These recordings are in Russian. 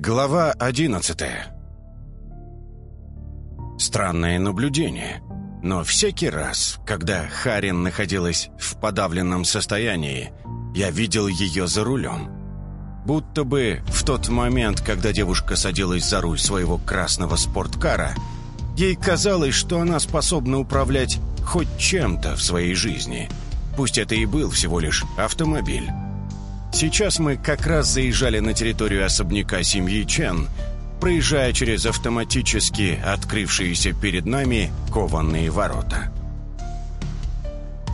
Глава одиннадцатая Странное наблюдение. Но всякий раз, когда Харин находилась в подавленном состоянии, я видел ее за рулем. Будто бы в тот момент, когда девушка садилась за руль своего красного спорткара, ей казалось, что она способна управлять хоть чем-то в своей жизни. Пусть это и был всего лишь автомобиль. Сейчас мы как раз заезжали на территорию особняка семьи Чен, проезжая через автоматически открывшиеся перед нами кованные ворота.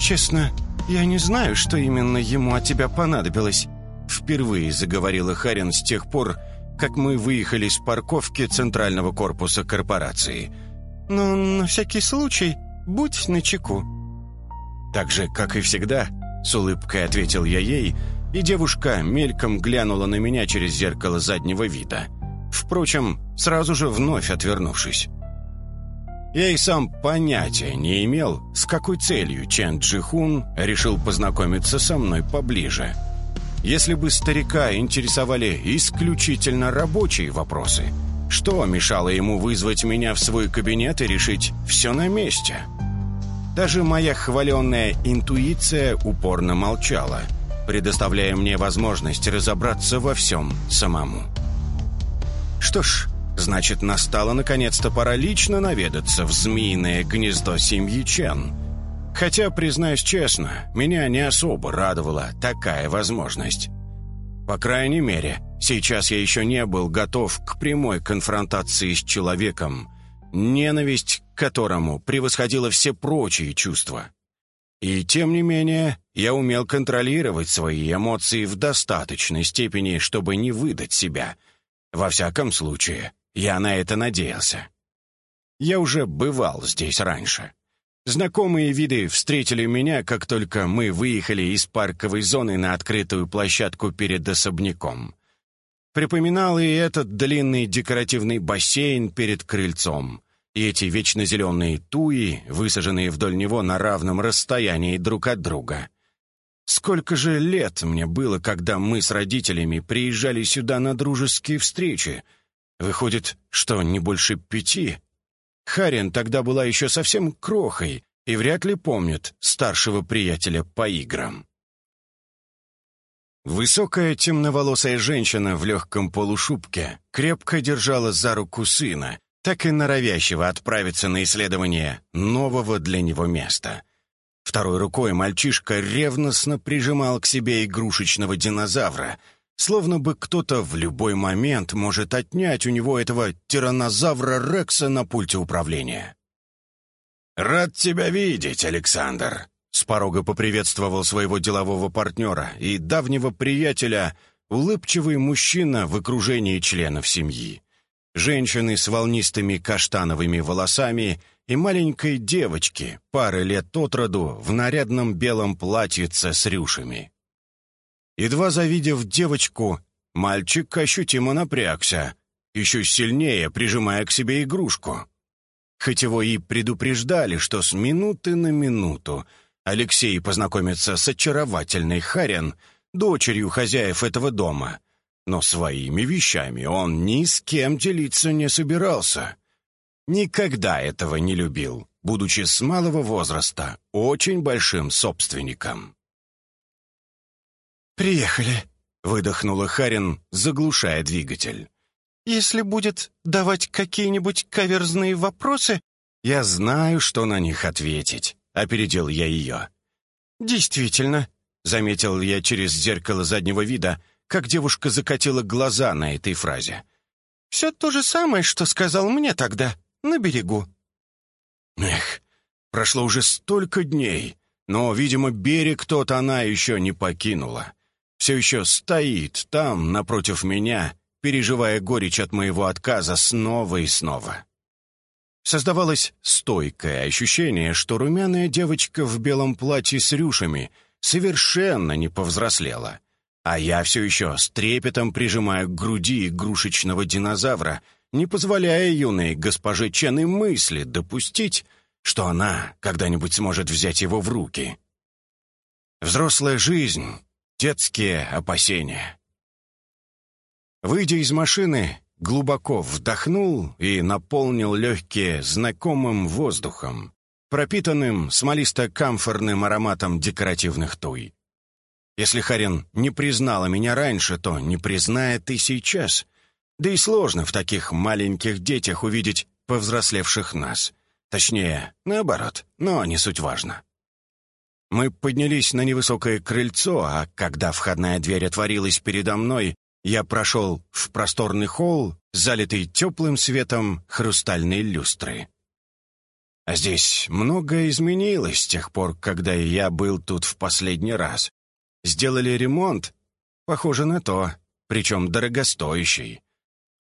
«Честно, я не знаю, что именно ему от тебя понадобилось», впервые заговорила Харин с тех пор, как мы выехали с парковки центрального корпуса корпорации. «Но на всякий случай будь начеку». «Так же, как и всегда», — с улыбкой ответил я ей, и девушка мельком глянула на меня через зеркало заднего вида. Впрочем, сразу же вновь отвернувшись. Я и сам понятия не имел, с какой целью Чен Джихун решил познакомиться со мной поближе. Если бы старика интересовали исключительно рабочие вопросы, что мешало ему вызвать меня в свой кабинет и решить все на месте? Даже моя хваленная интуиция упорно молчала – предоставляя мне возможность разобраться во всем самому. Что ж, значит, настало наконец-то пора лично наведаться в змеиное гнездо семьи Чен. Хотя, признаюсь честно, меня не особо радовала такая возможность. По крайней мере, сейчас я еще не был готов к прямой конфронтации с человеком, ненависть к которому превосходила все прочие чувства. И тем не менее, я умел контролировать свои эмоции в достаточной степени, чтобы не выдать себя. Во всяком случае, я на это надеялся. Я уже бывал здесь раньше. Знакомые виды встретили меня, как только мы выехали из парковой зоны на открытую площадку перед особняком. Припоминал и этот длинный декоративный бассейн перед крыльцом, и эти вечно зеленые туи, высаженные вдоль него на равном расстоянии друг от друга. Сколько же лет мне было, когда мы с родителями приезжали сюда на дружеские встречи? Выходит, что не больше пяти? Харин тогда была еще совсем крохой и вряд ли помнит старшего приятеля по играм. Высокая темноволосая женщина в легком полушубке крепко держала за руку сына, так и норовящего отправиться на исследование нового для него места. Второй рукой мальчишка ревностно прижимал к себе игрушечного динозавра, словно бы кто-то в любой момент может отнять у него этого тиранозавра Рекса на пульте управления. «Рад тебя видеть, Александр!» С порога поприветствовал своего делового партнера и давнего приятеля, улыбчивый мужчина в окружении членов семьи женщины с волнистыми каштановыми волосами и маленькой девочки, пары лет от роду, в нарядном белом платьице с рюшами. Едва завидев девочку, мальчик ощутимо напрягся, еще сильнее прижимая к себе игрушку. Хоть его и предупреждали, что с минуты на минуту Алексей познакомится с очаровательной Харен, дочерью хозяев этого дома, но своими вещами он ни с кем делиться не собирался. Никогда этого не любил, будучи с малого возраста очень большим собственником. «Приехали», — выдохнула Харин, заглушая двигатель. «Если будет давать какие-нибудь каверзные вопросы...» «Я знаю, что на них ответить», — опередил я ее. «Действительно», — заметил я через зеркало заднего вида, — как девушка закатила глаза на этой фразе. «Все то же самое, что сказал мне тогда, на берегу». Эх, прошло уже столько дней, но, видимо, берег тот она еще не покинула. Все еще стоит там, напротив меня, переживая горечь от моего отказа снова и снова. Создавалось стойкое ощущение, что румяная девочка в белом платье с рюшами совершенно не повзрослела. А я все еще с трепетом прижимаю к груди игрушечного динозавра, не позволяя юной госпоже Чен и мысли допустить, что она когда-нибудь сможет взять его в руки. Взрослая жизнь, детские опасения. Выйдя из машины, глубоко вдохнул и наполнил легкие знакомым воздухом, пропитанным смолисто-камфорным ароматом декоративных туй. Если Харин не признала меня раньше, то не признает и сейчас. Да и сложно в таких маленьких детях увидеть повзрослевших нас. Точнее, наоборот, но не суть важно. Мы поднялись на невысокое крыльцо, а когда входная дверь отворилась передо мной, я прошел в просторный холл, залитый теплым светом хрустальной люстры. А здесь многое изменилось с тех пор, когда я был тут в последний раз. Сделали ремонт? Похоже на то, причем дорогостоящий.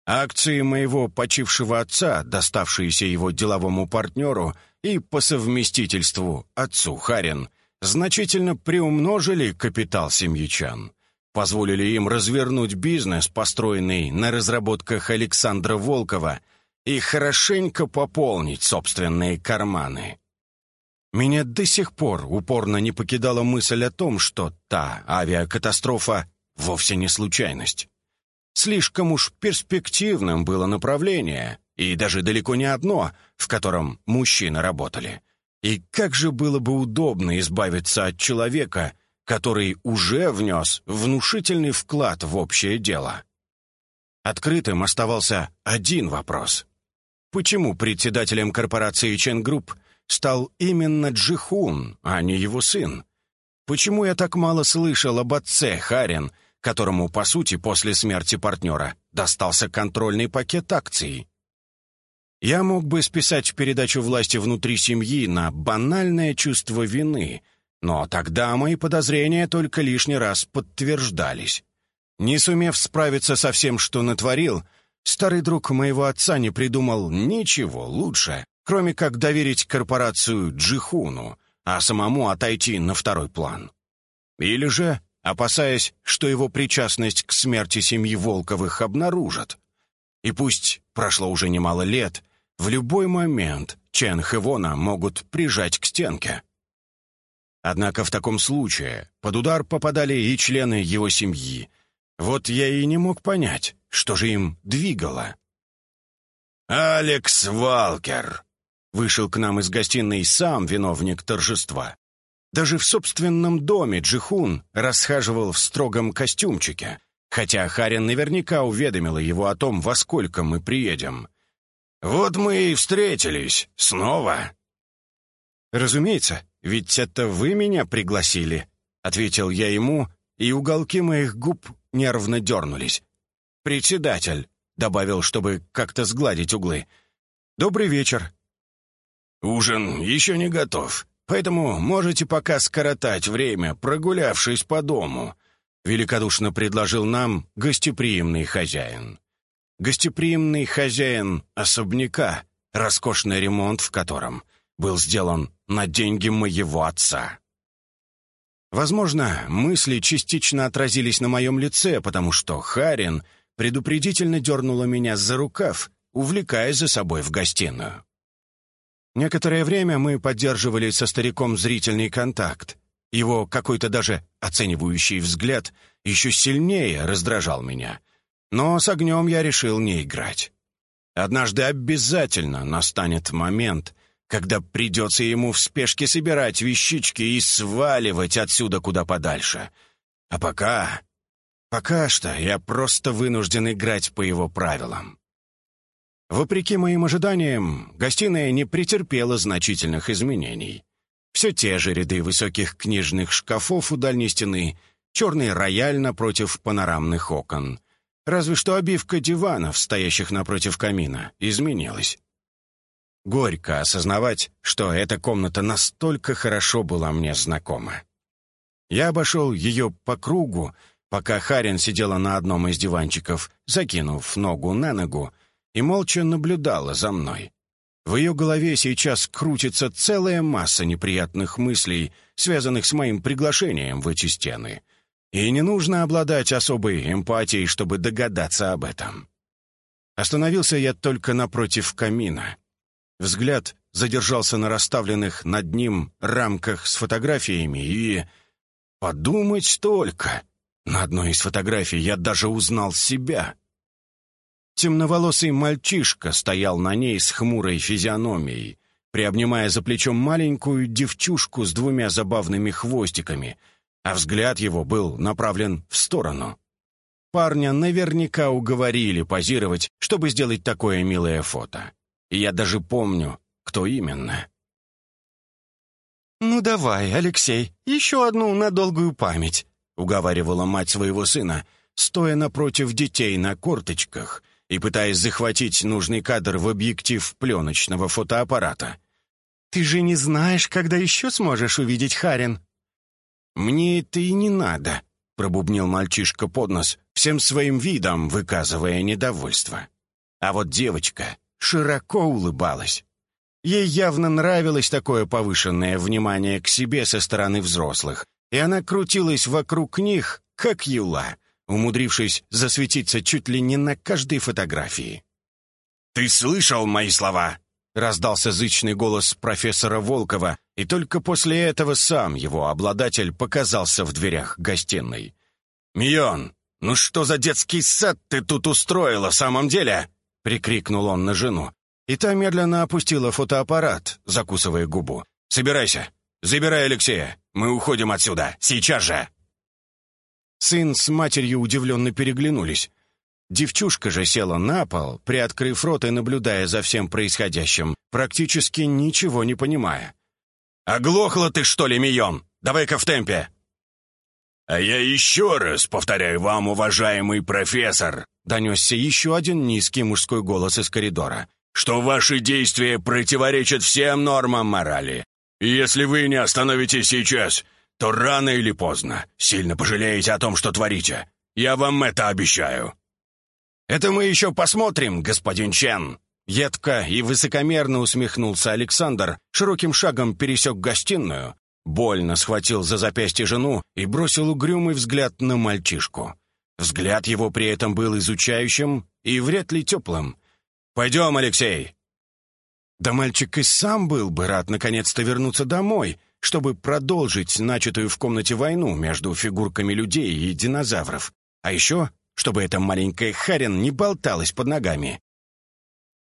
Акции моего почившего отца, доставшиеся его деловому партнеру и по совместительству отцу Харин, значительно приумножили капитал семьячан, позволили им развернуть бизнес, построенный на разработках Александра Волкова, и хорошенько пополнить собственные карманы. Меня до сих пор упорно не покидала мысль о том, что та авиакатастрофа вовсе не случайность. Слишком уж перспективным было направление, и даже далеко не одно, в котором мужчины работали. И как же было бы удобно избавиться от человека, который уже внес внушительный вклад в общее дело. Открытым оставался один вопрос. Почему председателем корпорации Чен Групп стал именно Джихун, а не его сын? Почему я так мало слышал об отце Харин, которому, по сути, после смерти партнера достался контрольный пакет акций? Я мог бы списать передачу власти внутри семьи на банальное чувство вины, но тогда мои подозрения только лишний раз подтверждались. Не сумев справиться со всем, что натворил, старый друг моего отца не придумал ничего лучше, кроме как доверить корпорацию Джихуну, а самому отойти на второй план. Или же, опасаясь, что его причастность к смерти семьи Волковых обнаружат. И пусть прошло уже немало лет, в любой момент Чен Хэвона могут прижать к стенке. Однако в таком случае под удар попадали и члены его семьи. Вот я и не мог понять, что же им двигало. «Алекс Валкер!» Вышел к нам из гостиной сам виновник торжества. Даже в собственном доме Джихун расхаживал в строгом костюмчике, хотя Харин наверняка уведомила его о том, во сколько мы приедем. «Вот мы и встретились. Снова». «Разумеется, ведь это вы меня пригласили», — ответил я ему, и уголки моих губ нервно дернулись. «Председатель», — добавил, чтобы как-то сгладить углы. «Добрый вечер. «Ужин еще не готов, поэтому можете пока скоротать время, прогулявшись по дому», — великодушно предложил нам гостеприимный хозяин. Гостеприимный хозяин особняка, роскошный ремонт в котором был сделан на деньги моего отца. Возможно, мысли частично отразились на моем лице, потому что Харин предупредительно дернула меня за рукав, увлекая за собой в гостиную. Некоторое время мы поддерживали со стариком зрительный контакт. Его какой-то даже оценивающий взгляд еще сильнее раздражал меня. Но с огнем я решил не играть. Однажды обязательно настанет момент, когда придется ему в спешке собирать вещички и сваливать отсюда куда подальше. А пока... Пока что я просто вынужден играть по его правилам. Вопреки моим ожиданиям, гостиная не претерпела значительных изменений. Все те же ряды высоких книжных шкафов у дальней стены, черный рояль напротив панорамных окон. Разве что обивка диванов, стоящих напротив камина, изменилась. Горько осознавать, что эта комната настолько хорошо была мне знакома. Я обошел ее по кругу, пока Харин сидела на одном из диванчиков, закинув ногу на ногу, и молча наблюдала за мной. В ее голове сейчас крутится целая масса неприятных мыслей, связанных с моим приглашением в эти стены. И не нужно обладать особой эмпатией, чтобы догадаться об этом. Остановился я только напротив камина. Взгляд задержался на расставленных над ним рамках с фотографиями и... Подумать только! На одной из фотографий я даже узнал себя — Темноволосый мальчишка стоял на ней с хмурой физиономией, приобнимая за плечом маленькую девчушку с двумя забавными хвостиками, а взгляд его был направлен в сторону. Парня наверняка уговорили позировать, чтобы сделать такое милое фото. И я даже помню, кто именно. «Ну давай, Алексей, еще одну на долгую память», — уговаривала мать своего сына, стоя напротив детей на корточках и пытаясь захватить нужный кадр в объектив пленочного фотоаппарата. «Ты же не знаешь, когда еще сможешь увидеть Харин?» «Мне это и не надо», — пробубнил мальчишка под нос, всем своим видом выказывая недовольство. А вот девочка широко улыбалась. Ей явно нравилось такое повышенное внимание к себе со стороны взрослых, и она крутилась вокруг них, как юла, умудрившись засветиться чуть ли не на каждой фотографии. «Ты слышал мои слова?» — раздался зычный голос профессора Волкова, и только после этого сам его обладатель показался в дверях гостиной. «Мион, ну что за детский сад ты тут устроила в самом деле?» — прикрикнул он на жену, и та медленно опустила фотоаппарат, закусывая губу. «Собирайся! Забирай Алексея! Мы уходим отсюда! Сейчас же!» Сын с матерью удивленно переглянулись. Девчушка же села на пол, приоткрыв рот и наблюдая за всем происходящим, практически ничего не понимая. «Оглохла ты, что ли, Мион? Давай-ка в темпе!» «А я еще раз повторяю вам, уважаемый профессор!» Донесся еще один низкий мужской голос из коридора что ваши действия противоречат всем нормам морали. Если вы не остановитесь сейчас, то рано или поздно сильно пожалеете о том, что творите. Я вам это обещаю». «Это мы еще посмотрим, господин Чен!» Едко и высокомерно усмехнулся Александр, широким шагом пересек гостиную, больно схватил за запястье жену и бросил угрюмый взгляд на мальчишку. Взгляд его при этом был изучающим и вряд ли теплым, «Пойдем, Алексей!» Да мальчик и сам был бы рад наконец-то вернуться домой, чтобы продолжить начатую в комнате войну между фигурками людей и динозавров. А еще, чтобы эта маленькая Харин не болталась под ногами.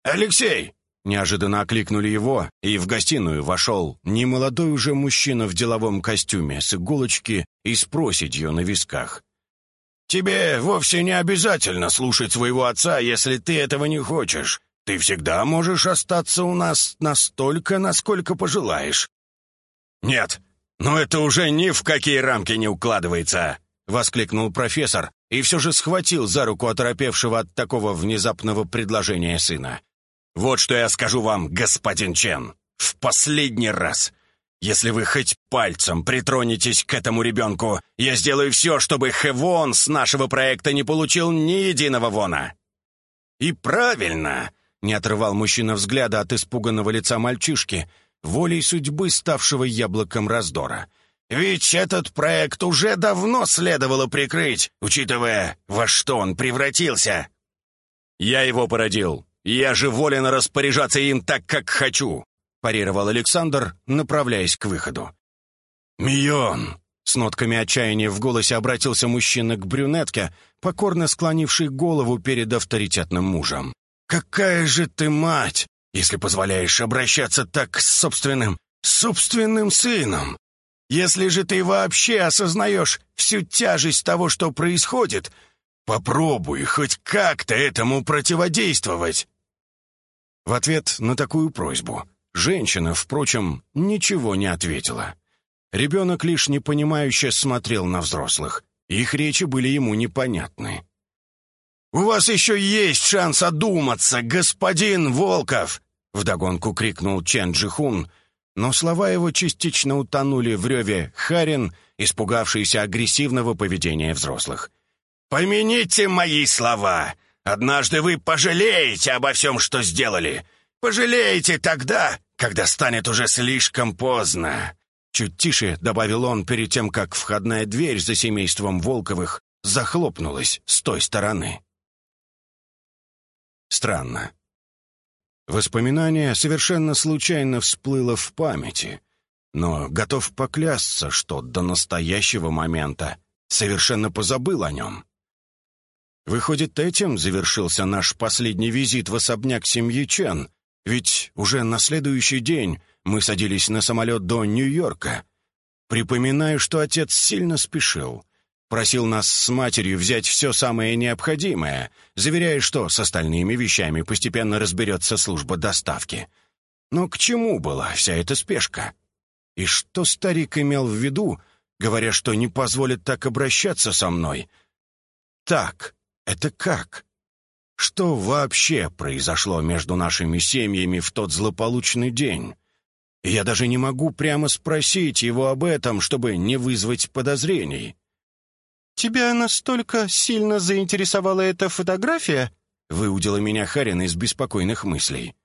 «Алексей!» — неожиданно окликнули его, и в гостиную вошел немолодой уже мужчина в деловом костюме с иголочки и с проседью на висках. «Тебе вовсе не обязательно слушать своего отца, если ты этого не хочешь. Ты всегда можешь остаться у нас настолько, насколько пожелаешь». «Нет, но это уже ни в какие рамки не укладывается!» — воскликнул профессор и все же схватил за руку оторопевшего от такого внезапного предложения сына. «Вот что я скажу вам, господин Чен, в последний раз. Если вы хоть пальцем притронетесь к этому ребенку, я сделаю все, чтобы Хевон с нашего проекта не получил ни единого вона». «И правильно!» — не отрывал мужчина взгляда от испуганного лица мальчишки, волей судьбы ставшего яблоком раздора. «Ведь этот проект уже давно следовало прикрыть, учитывая, во что он превратился». «Я его породил. Я же волен распоряжаться им так, как хочу. — парировал Александр, направляясь к выходу. «Мион!» — с нотками отчаяния в голосе обратился мужчина к брюнетке, покорно склонивший голову перед авторитетным мужем. «Какая же ты мать, если позволяешь обращаться так с собственным, собственным сыном? Если же ты вообще осознаешь всю тяжесть того, что происходит, попробуй хоть как-то этому противодействовать!» В ответ на такую просьбу Женщина, впрочем, ничего не ответила. Ребенок лишь непонимающе смотрел на взрослых. Их речи были ему непонятны. «У вас еще есть шанс одуматься, господин Волков!» Вдогонку крикнул Чен Джихун, но слова его частично утонули в реве Харин, испугавшийся агрессивного поведения взрослых. «Помяните мои слова! Однажды вы пожалеете обо всем, что сделали! Пожалеете тогда, когда станет уже слишком поздно!» Чуть тише добавил он перед тем, как входная дверь за семейством Волковых захлопнулась с той стороны. Странно. Воспоминание совершенно случайно всплыло в памяти, но готов поклясться, что до настоящего момента совершенно позабыл о нем. Выходит, этим завершился наш последний визит в особняк семьи Чен, ведь уже на следующий день мы садились на самолет до Нью-Йорка. Припоминаю, что отец сильно спешил. Просил нас с матерью взять все самое необходимое, заверяя, что с остальными вещами постепенно разберется служба доставки. Но к чему была вся эта спешка? И что старик имел в виду, говоря, что не позволит так обращаться со мной? Так, это как? Что вообще произошло между нашими семьями в тот злополучный день? я даже не могу прямо спросить его об этом, чтобы не вызвать подозрений. «Тебя настолько сильно заинтересовала эта фотография?» — выудила меня Харин из беспокойных мыслей.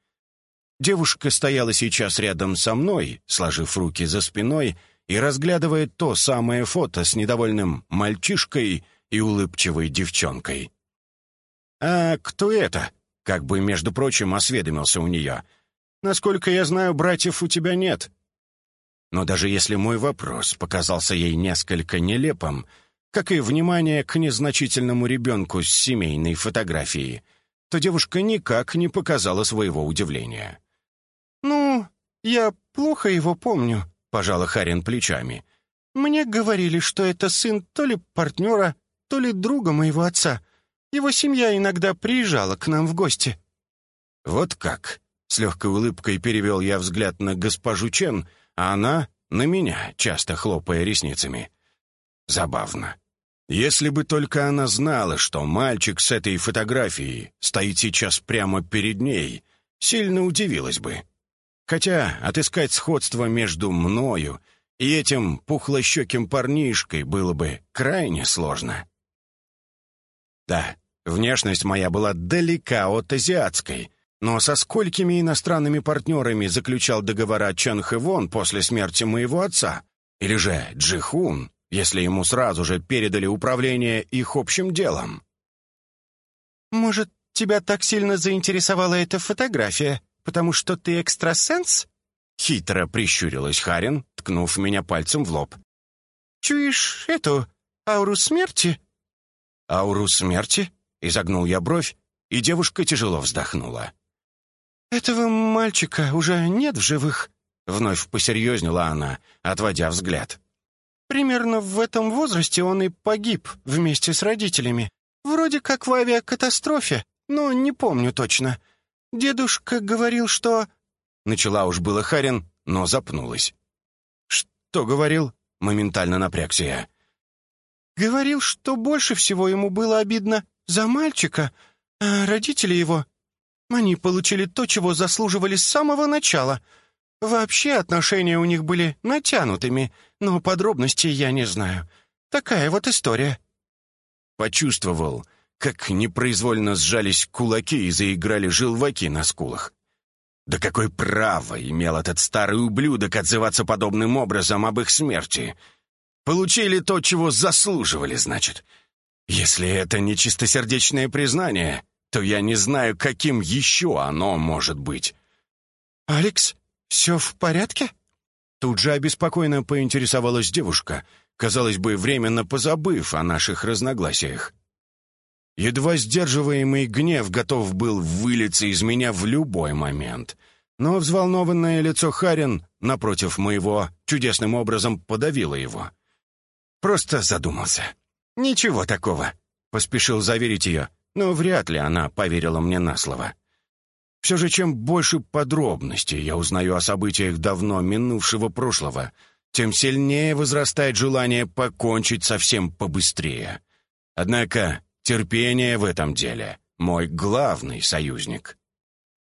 Девушка стояла сейчас рядом со мной, сложив руки за спиной и разглядывая то самое фото с недовольным мальчишкой и улыбчивой девчонкой. «А кто это?» — как бы, между прочим, осведомился у нее. «Насколько я знаю, братьев у тебя нет». Но даже если мой вопрос показался ей несколько нелепым, как и внимание к незначительному ребенку с семейной фотографией, то девушка никак не показала своего удивления. «Ну, я плохо его помню», — пожала Харин плечами. «Мне говорили, что это сын то ли партнера, то ли друга моего отца. Его семья иногда приезжала к нам в гости». «Вот как?» — с легкой улыбкой перевел я взгляд на госпожу Чен, а она — на меня, часто хлопая ресницами. «Забавно. Если бы только она знала, что мальчик с этой фотографией стоит сейчас прямо перед ней, сильно удивилась бы. Хотя отыскать сходство между мною и этим пухлощеким парнишкой было бы крайне сложно. Да, внешность моя была далека от азиатской, но со сколькими иностранными партнерами заключал договора Чан Хэвон после смерти моего отца? Или же Джихун, если ему сразу же передали управление их общим делом. «Может, тебя так сильно заинтересовала эта фотография, потому что ты экстрасенс?» Хитро прищурилась Харин, ткнув меня пальцем в лоб. «Чуешь эту ауру смерти?» «Ауру смерти?» — изогнул я бровь, и девушка тяжело вздохнула. «Этого мальчика уже нет в живых», — вновь посерьезнела она, отводя взгляд. Примерно в этом возрасте он и погиб вместе с родителями. Вроде как в авиакатастрофе, но не помню точно. Дедушка говорил, что...» Начала уж было Харин, но запнулась. «Что говорил?» — моментально напрягся я. «Говорил, что больше всего ему было обидно за мальчика, а родители его... Они получили то, чего заслуживали с самого начала — Вообще отношения у них были натянутыми, но подробностей я не знаю. Такая вот история». Почувствовал, как непроизвольно сжались кулаки и заиграли желваки на скулах. Да какое право имел этот старый ублюдок отзываться подобным образом об их смерти? Получили то, чего заслуживали, значит. Если это не чистосердечное признание, то я не знаю, каким еще оно может быть. «Алекс?» «Все в порядке?» Тут же обеспокоенно поинтересовалась девушка, казалось бы, временно позабыв о наших разногласиях. Едва сдерживаемый гнев готов был вылиться из меня в любой момент. Но взволнованное лицо Харин, напротив моего, чудесным образом подавило его. Просто задумался. «Ничего такого», — поспешил заверить ее, но вряд ли она поверила мне на слово. Все же, чем больше подробностей я узнаю о событиях давно минувшего прошлого, тем сильнее возрастает желание покончить совсем побыстрее. Однако терпение в этом деле — мой главный союзник.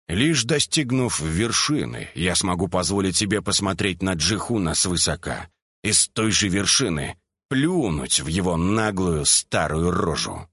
Лишь достигнув вершины, я смогу позволить себе посмотреть на Джихуна свысока и с той же вершины плюнуть в его наглую старую рожу.